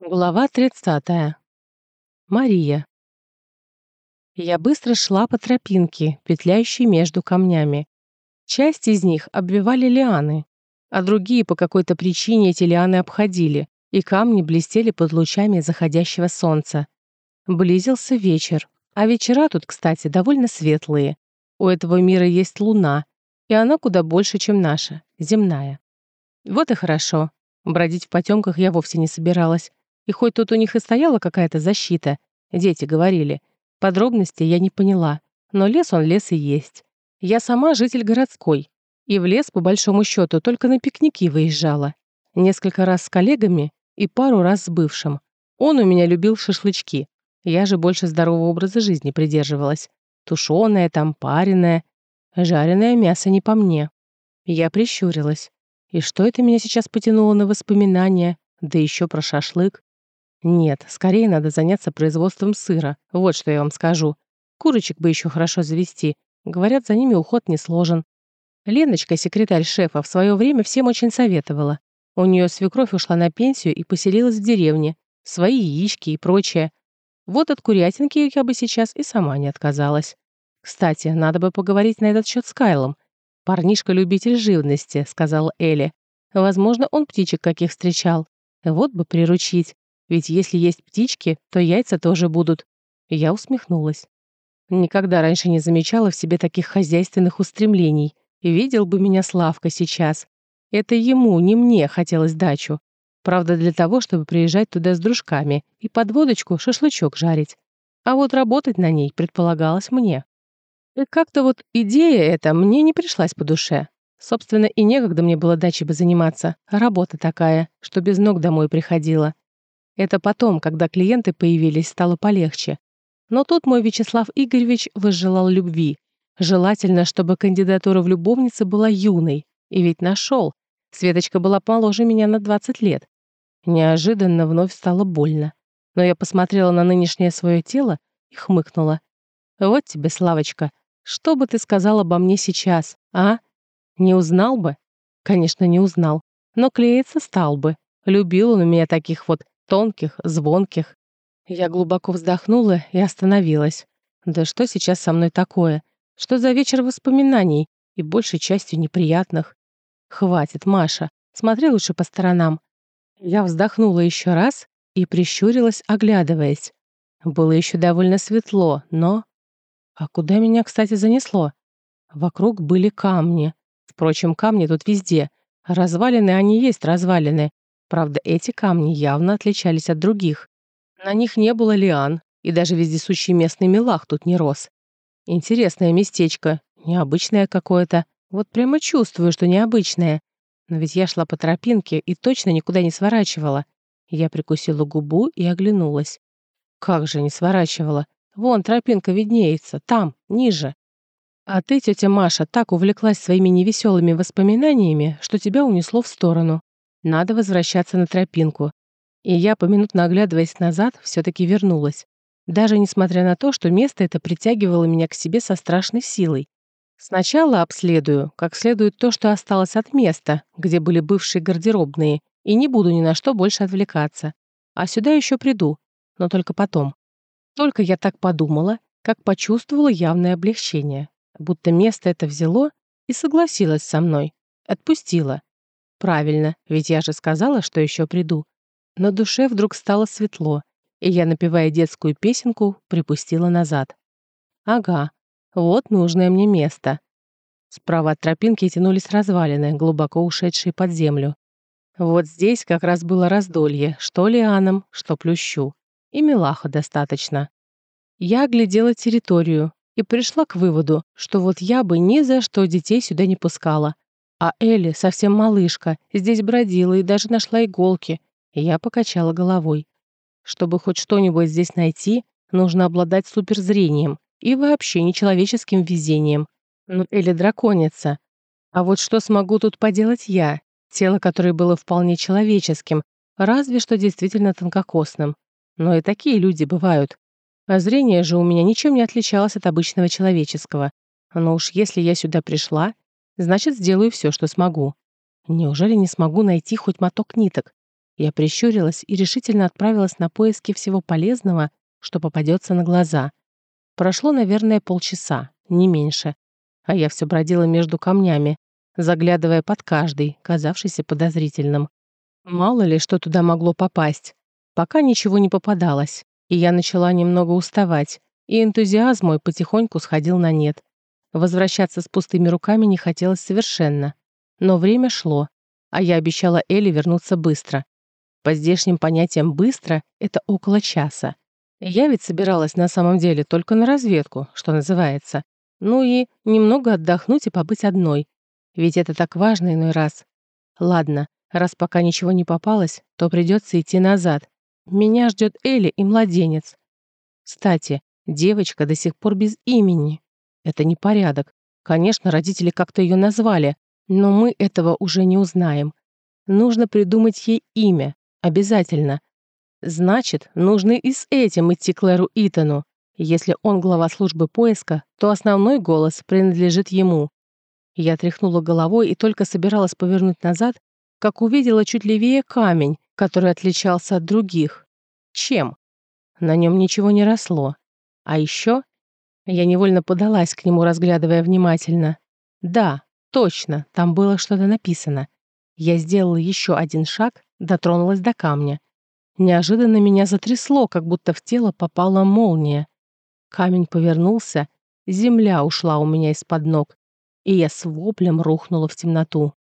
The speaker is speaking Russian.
Глава 30. Мария. Я быстро шла по тропинке, петляющей между камнями. Часть из них обвивали лианы, а другие по какой-то причине эти лианы обходили, и камни блестели под лучами заходящего солнца. Близился вечер, а вечера тут, кстати, довольно светлые. У этого мира есть луна, и она куда больше, чем наша, земная. Вот и хорошо. Бродить в потемках я вовсе не собиралась. И хоть тут у них и стояла какая-то защита, дети говорили, подробностей я не поняла, но лес он лес и есть. Я сама житель городской, и в лес, по большому счету, только на пикники выезжала. Несколько раз с коллегами и пару раз с бывшим. Он у меня любил шашлычки. Я же больше здорового образа жизни придерживалась. Тушеное там, пареное. Жареное мясо не по мне. Я прищурилась. И что это меня сейчас потянуло на воспоминания? Да еще про шашлык. Нет, скорее надо заняться производством сыра. Вот что я вам скажу. Курочек бы еще хорошо завести. Говорят, за ними уход не сложен. Леночка, секретарь шефа, в свое время всем очень советовала. У нее свекровь ушла на пенсию и поселилась в деревне. Свои яички и прочее. Вот от курятинки я бы сейчас и сама не отказалась. Кстати, надо бы поговорить на этот счет с Кайлом. «Парнишка-любитель живности», — сказал Элли. «Возможно, он птичек каких встречал. Вот бы приручить. Ведь если есть птички, то яйца тоже будут. Я усмехнулась. Никогда раньше не замечала в себе таких хозяйственных устремлений. И видел бы меня Славка сейчас. Это ему, не мне, хотелось дачу. Правда, для того, чтобы приезжать туда с дружками и под водочку шашлычок жарить. А вот работать на ней предполагалось мне. И как-то вот идея эта мне не пришлась по душе. Собственно, и некогда мне было дачей бы заниматься. Работа такая, что без ног домой приходила. Это потом, когда клиенты появились, стало полегче. Но тут мой Вячеслав Игоревич возжелал любви. Желательно, чтобы кандидатура в любовнице была юной. И ведь нашел. Светочка была моложе меня на 20 лет. Неожиданно вновь стало больно. Но я посмотрела на нынешнее свое тело и хмыкнула. «Вот тебе, Славочка, что бы ты сказал обо мне сейчас, а? Не узнал бы?» Конечно, не узнал. Но клеиться стал бы. Любил он меня таких вот тонких, звонких. Я глубоко вздохнула и остановилась. Да что сейчас со мной такое? Что за вечер воспоминаний и большей частью неприятных? Хватит, Маша, смотри лучше по сторонам. Я вздохнула еще раз и прищурилась, оглядываясь. Было еще довольно светло, но... А куда меня, кстати, занесло? Вокруг были камни. Впрочем, камни тут везде. Развалины они есть развалины, Правда, эти камни явно отличались от других. На них не было лиан, и даже вездесущий местный мелах тут не рос. Интересное местечко, необычное какое-то. Вот прямо чувствую, что необычное. Но ведь я шла по тропинке и точно никуда не сворачивала. Я прикусила губу и оглянулась. Как же не сворачивала? Вон тропинка виднеется, там, ниже. А ты, тетя Маша, так увлеклась своими невеселыми воспоминаниями, что тебя унесло в сторону. Надо возвращаться на тропинку. И я, поминутно оглядываясь назад, все-таки вернулась. Даже несмотря на то, что место это притягивало меня к себе со страшной силой. Сначала обследую, как следует то, что осталось от места, где были бывшие гардеробные, и не буду ни на что больше отвлекаться. А сюда еще приду, но только потом. Только я так подумала, как почувствовала явное облегчение, будто место это взяло и согласилось со мной, отпустило. Правильно, ведь я же сказала, что еще приду. На душе вдруг стало светло, и я, напевая детскую песенку, припустила назад. Ага, вот нужное мне место. Справа от тропинки тянулись развалины, глубоко ушедшие под землю. Вот здесь как раз было раздолье, что лианам, что плющу. И мелаха достаточно. Я оглядела территорию и пришла к выводу, что вот я бы ни за что детей сюда не пускала, а Элли, совсем малышка, здесь бродила и даже нашла иголки. И я покачала головой. Чтобы хоть что-нибудь здесь найти, нужно обладать суперзрением и вообще нечеловеческим везением. Ну, Элли драконица. А вот что смогу тут поделать я? Тело, которое было вполне человеческим, разве что действительно тонкокосным. Но и такие люди бывают. А зрение же у меня ничем не отличалось от обычного человеческого. Но уж если я сюда пришла, Значит, сделаю все, что смогу. Неужели не смогу найти хоть моток ниток? Я прищурилась и решительно отправилась на поиски всего полезного, что попадется на глаза. Прошло, наверное, полчаса, не меньше. А я все бродила между камнями, заглядывая под каждый, казавшийся подозрительным. Мало ли, что туда могло попасть. Пока ничего не попадалось, и я начала немного уставать, и энтузиазм мой потихоньку сходил на нет. Возвращаться с пустыми руками не хотелось совершенно. Но время шло, а я обещала Элли вернуться быстро. По здешним понятиям «быстро» — это около часа. Я ведь собиралась на самом деле только на разведку, что называется. Ну и немного отдохнуть и побыть одной. Ведь это так важно иной раз. Ладно, раз пока ничего не попалось, то придется идти назад. Меня ждет Элли и младенец. Кстати, девочка до сих пор без имени. Это непорядок. Конечно, родители как-то ее назвали, но мы этого уже не узнаем. Нужно придумать ей имя. Обязательно. Значит, нужно и с этим идти к Леру Итану. Если он глава службы поиска, то основной голос принадлежит ему. Я тряхнула головой и только собиралась повернуть назад, как увидела чуть левее камень, который отличался от других. Чем? На нем ничего не росло. А еще я невольно подалась к нему, разглядывая внимательно. Да, точно, там было что-то написано. Я сделала еще один шаг, дотронулась до камня. Неожиданно меня затрясло, как будто в тело попала молния. Камень повернулся, земля ушла у меня из-под ног, и я с воплем рухнула в темноту.